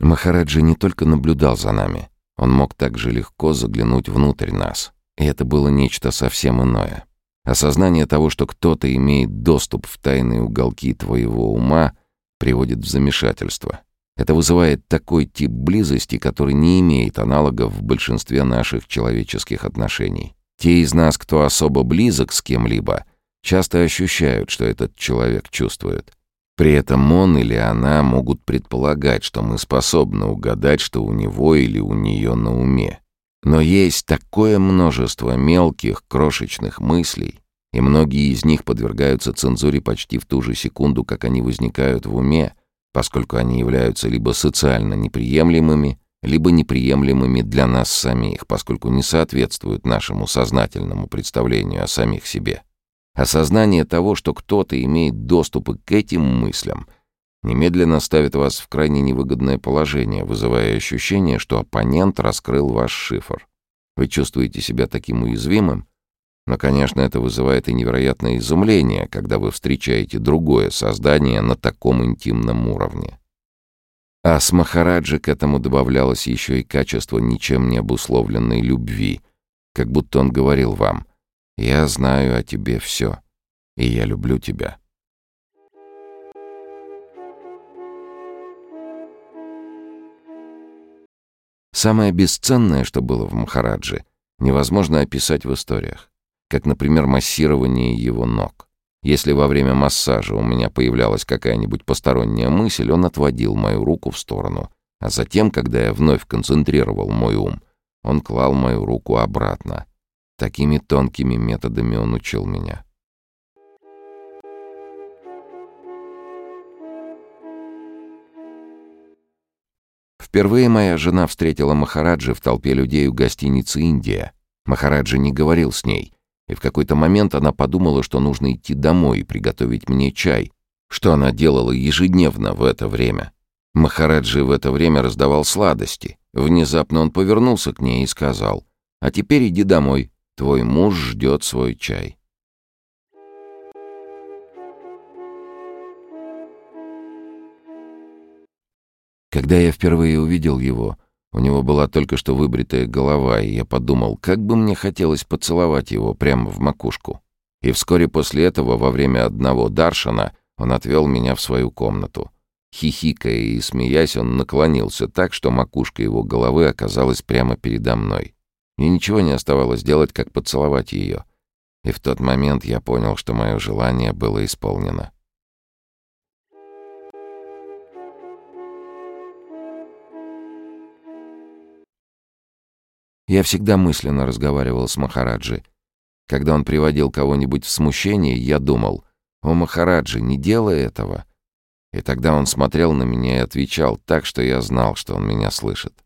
Махараджи не только наблюдал за нами, он мог также легко заглянуть внутрь нас. И это было нечто совсем иное. Осознание того, что кто-то имеет доступ в тайные уголки твоего ума, приводит в замешательство. Это вызывает такой тип близости, который не имеет аналогов в большинстве наших человеческих отношений. Те из нас, кто особо близок с кем-либо, часто ощущают, что этот человек чувствует. При этом он или она могут предполагать, что мы способны угадать, что у него или у нее на уме. Но есть такое множество мелких, крошечных мыслей, и многие из них подвергаются цензуре почти в ту же секунду, как они возникают в уме, поскольку они являются либо социально неприемлемыми, либо неприемлемыми для нас самих, поскольку не соответствуют нашему сознательному представлению о самих себе. Осознание того, что кто-то имеет доступ к этим мыслям, немедленно ставит вас в крайне невыгодное положение, вызывая ощущение, что оппонент раскрыл ваш шифр. Вы чувствуете себя таким уязвимым, но, конечно, это вызывает и невероятное изумление, когда вы встречаете другое создание на таком интимном уровне. А с Махараджи к этому добавлялось еще и качество ничем не обусловленной любви, как будто он говорил вам я знаю о тебе все, и я люблю тебя. Самое бесценное, что было в Махараджи, невозможно описать в историях, как, например, массирование его ног. Если во время массажа у меня появлялась какая-нибудь посторонняя мысль, он отводил мою руку в сторону, а затем, когда я вновь концентрировал мой ум, он клал мою руку обратно, Такими тонкими методами он учил меня. Впервые моя жена встретила Махараджи в толпе людей у гостиницы «Индия». Махараджи не говорил с ней, и в какой-то момент она подумала, что нужно идти домой и приготовить мне чай, что она делала ежедневно в это время. Махараджи в это время раздавал сладости. Внезапно он повернулся к ней и сказал, «А теперь иди домой, Твой муж ждет свой чай. Когда я впервые увидел его, у него была только что выбритая голова, и я подумал, как бы мне хотелось поцеловать его прямо в макушку. И вскоре после этого, во время одного даршана, он отвел меня в свою комнату. Хихикая и смеясь, он наклонился так, что макушка его головы оказалась прямо передо мной. Мне ничего не оставалось делать, как поцеловать ее. И в тот момент я понял, что мое желание было исполнено. Я всегда мысленно разговаривал с Махараджи. Когда он приводил кого-нибудь в смущение, я думал, «О, Махараджи, не делай этого!» И тогда он смотрел на меня и отвечал так, что я знал, что он меня слышит.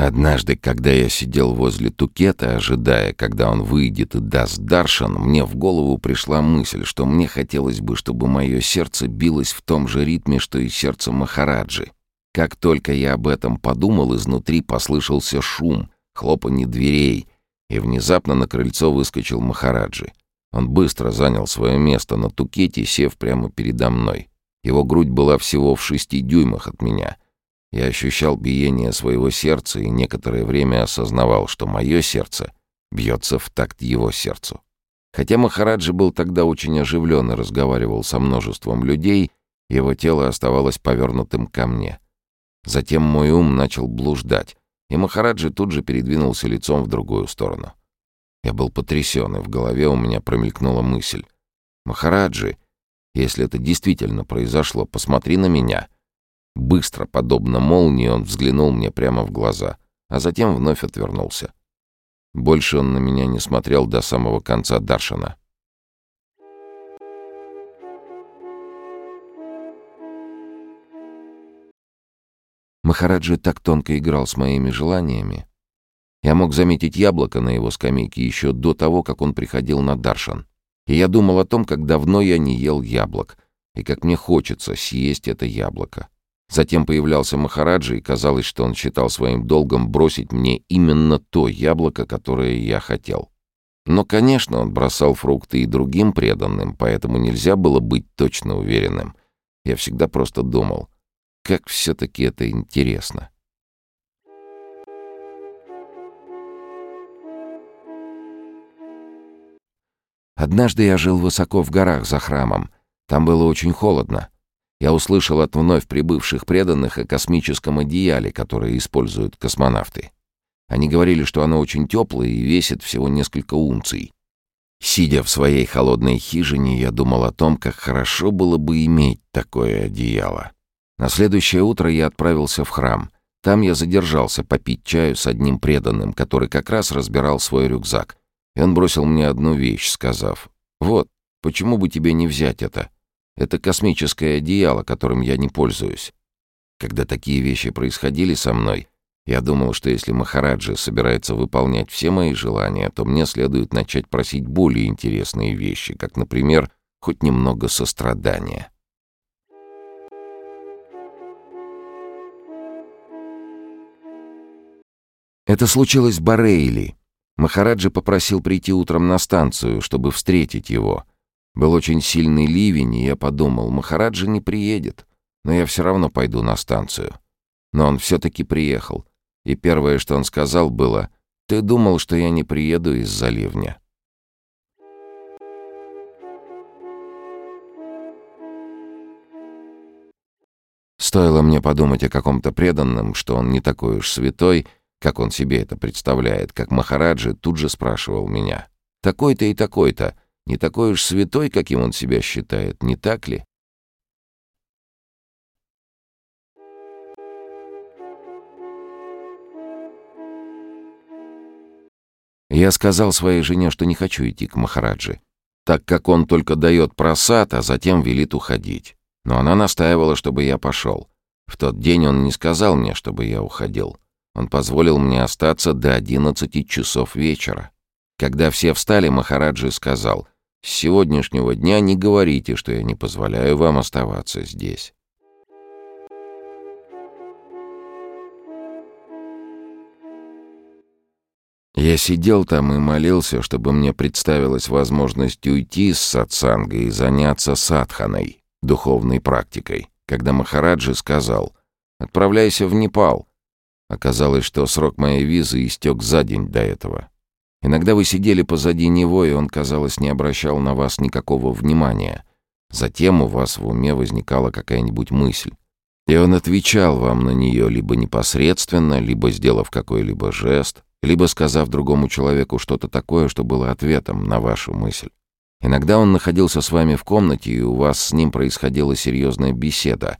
Однажды, когда я сидел возле Тукета, ожидая, когда он выйдет и даст Даршан, мне в голову пришла мысль, что мне хотелось бы, чтобы мое сердце билось в том же ритме, что и сердце Махараджи. Как только я об этом подумал, изнутри послышался шум, хлопанье дверей, и внезапно на крыльцо выскочил Махараджи. Он быстро занял свое место на Тукете, сев прямо передо мной. Его грудь была всего в шести дюймах от меня — я ощущал биение своего сердца и некоторое время осознавал, что мое сердце бьется в такт его сердцу. Хотя Махараджи был тогда очень оживлен и разговаривал со множеством людей, его тело оставалось повернутым ко мне. Затем мой ум начал блуждать, и Махараджи тут же передвинулся лицом в другую сторону. Я был потрясен, и в голове у меня промелькнула мысль. «Махараджи, если это действительно произошло, посмотри на меня». Быстро, подобно молнии, он взглянул мне прямо в глаза, а затем вновь отвернулся. Больше он на меня не смотрел до самого конца Даршана. Махараджи так тонко играл с моими желаниями. Я мог заметить яблоко на его скамейке еще до того, как он приходил на Даршан. И я думал о том, как давно я не ел яблок, и как мне хочется съесть это яблоко. Затем появлялся Махараджа, и казалось, что он считал своим долгом бросить мне именно то яблоко, которое я хотел. Но, конечно, он бросал фрукты и другим преданным, поэтому нельзя было быть точно уверенным. Я всегда просто думал, как все-таки это интересно. Однажды я жил высоко в горах за храмом. Там было очень холодно. Я услышал от вновь прибывших преданных о космическом одеяле, которое используют космонавты. Они говорили, что оно очень теплое и весит всего несколько унций. Сидя в своей холодной хижине, я думал о том, как хорошо было бы иметь такое одеяло. На следующее утро я отправился в храм. Там я задержался попить чаю с одним преданным, который как раз разбирал свой рюкзак. И он бросил мне одну вещь, сказав, «Вот, почему бы тебе не взять это? Это космическое одеяло, которым я не пользуюсь». Когда такие вещи происходили со мной, я думал, что если Махараджи собирается выполнять все мои желания, то мне следует начать просить более интересные вещи, как, например, хоть немного сострадания. Это случилось в Барейли. Махараджи попросил прийти утром на станцию, чтобы встретить его. Был очень сильный ливень, и я подумал, Махараджи не приедет, но я все равно пойду на станцию. Но он все-таки приехал и первое, что он сказал, было «Ты думал, что я не приеду из-за ливня?» Стоило мне подумать о каком-то преданном, что он не такой уж святой, как он себе это представляет, как Махараджи тут же спрашивал меня. «Такой-то и такой-то, не такой уж святой, каким он себя считает, не так ли?» Я сказал своей жене, что не хочу идти к Махараджи, так как он только дает просад, а затем велит уходить. Но она настаивала, чтобы я пошел. В тот день он не сказал мне, чтобы я уходил. Он позволил мне остаться до одиннадцати часов вечера. Когда все встали, Махараджи сказал, «С сегодняшнего дня не говорите, что я не позволяю вам оставаться здесь». Я сидел там и молился, чтобы мне представилась возможность уйти с сатсанга и заняться садханой, духовной практикой, когда Махараджи сказал «Отправляйся в Непал». Оказалось, что срок моей визы истек за день до этого. Иногда вы сидели позади него, и он, казалось, не обращал на вас никакого внимания. Затем у вас в уме возникала какая-нибудь мысль. И он отвечал вам на нее либо непосредственно, либо сделав какой-либо жест — либо сказав другому человеку что-то такое, что было ответом на вашу мысль. Иногда он находился с вами в комнате, и у вас с ним происходила серьезная беседа,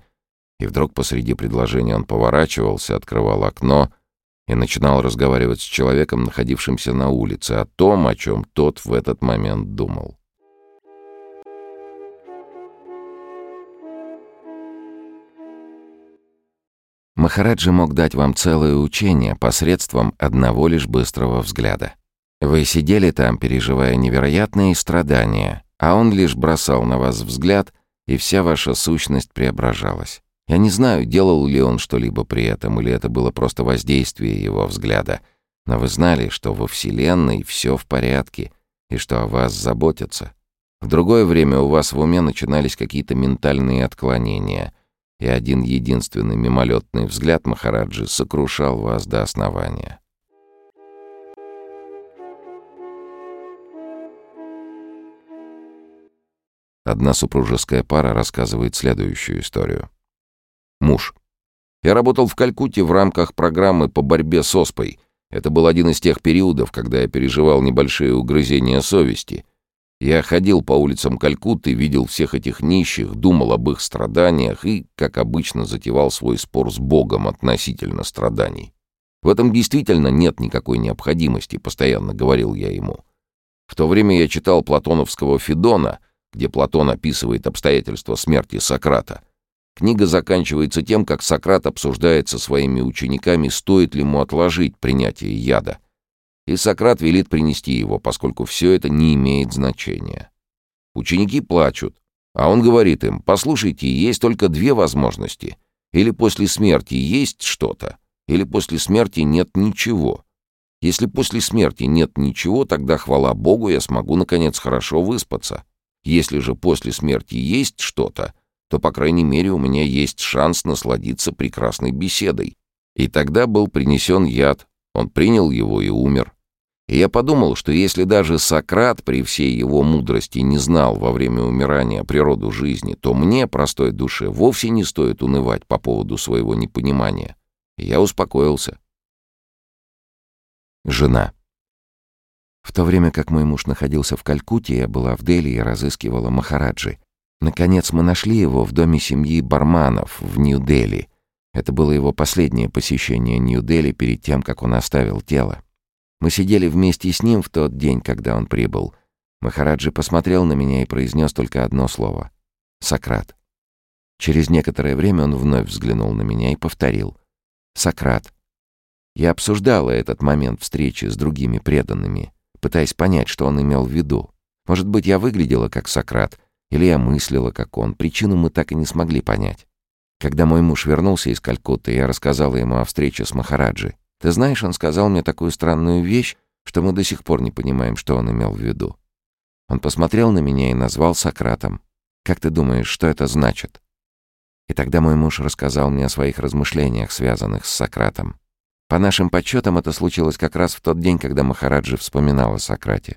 и вдруг посреди предложения он поворачивался, открывал окно и начинал разговаривать с человеком, находившимся на улице, о том, о чем тот в этот момент думал. Махараджи мог дать вам целое учение посредством одного лишь быстрого взгляда. Вы сидели там, переживая невероятные страдания, а он лишь бросал на вас взгляд, и вся ваша сущность преображалась. Я не знаю, делал ли он что-либо при этом, или это было просто воздействие его взгляда, но вы знали, что во Вселенной все в порядке, и что о вас заботятся. В другое время у вас в уме начинались какие-то ментальные отклонения — и один единственный мимолетный взгляд Махараджи сокрушал вас до основания. Одна супружеская пара рассказывает следующую историю. Я работал в Калькутте в рамках программы по борьбе с оспой. Это был один из тех периодов, когда я переживал небольшие угрызения совести, я ходил по улицам Калькутты, видел всех этих нищих, думал об их страданиях и, как обычно, затевал свой спор с Богом относительно страданий. В этом действительно нет никакой необходимости, постоянно говорил я ему. В то время я читал платоновского Федона, где Платон описывает обстоятельства смерти Сократа. Книга заканчивается тем, как Сократ обсуждает со своими учениками, стоит ли ему отложить принятие яда — и Сократ велит принести его, поскольку все это не имеет значения. Ученики плачут, а он говорит им, послушайте, есть только две возможности. Или после смерти есть что-то, или после смерти нет ничего. Если после смерти нет ничего, тогда, хвала Богу, я смогу, наконец, хорошо выспаться. Если же после смерти есть что-то, то, по крайней мере, у меня есть шанс насладиться прекрасной беседой. И тогда был принесен яд. Он принял его и умер. И я подумал, что если даже Сократ при всей его мудрости не знал во время умирания природу жизни, то мне, простой душе, вовсе не стоит унывать по поводу своего непонимания. И я успокоился. Жена. В то время как мой муж находился в Калькутте, я была в Дели и разыскивала Махараджи. Наконец мы нашли его в доме семьи Барманов в Нью-Дели. Это было его последнее посещение Нью-Дели перед тем, как он оставил тело. Мы сидели вместе с ним в тот день, когда он прибыл. Махараджи посмотрел на меня и произнес только одно слово — «Сократ». Через некоторое время он вновь взглянул на меня и повторил «Сократ». Я обсуждала этот момент встречи с другими преданными, пытаясь понять, что он имел в виду. Может быть, я выглядела как Сократ, или я мыслила как он. Причину мы так и не смогли понять. Когда мой муж вернулся из Калькутты, я рассказала ему о встрече с Махараджи. Ты знаешь, он сказал мне такую странную вещь, что мы до сих пор не понимаем, что он имел в виду. Он посмотрел на меня и назвал Сократом. Как ты думаешь, что это значит? И тогда мой муж рассказал мне о своих размышлениях, связанных с Сократом. По нашим подсчетам, это случилось как раз в тот день, когда Махараджи вспоминал о Сократе.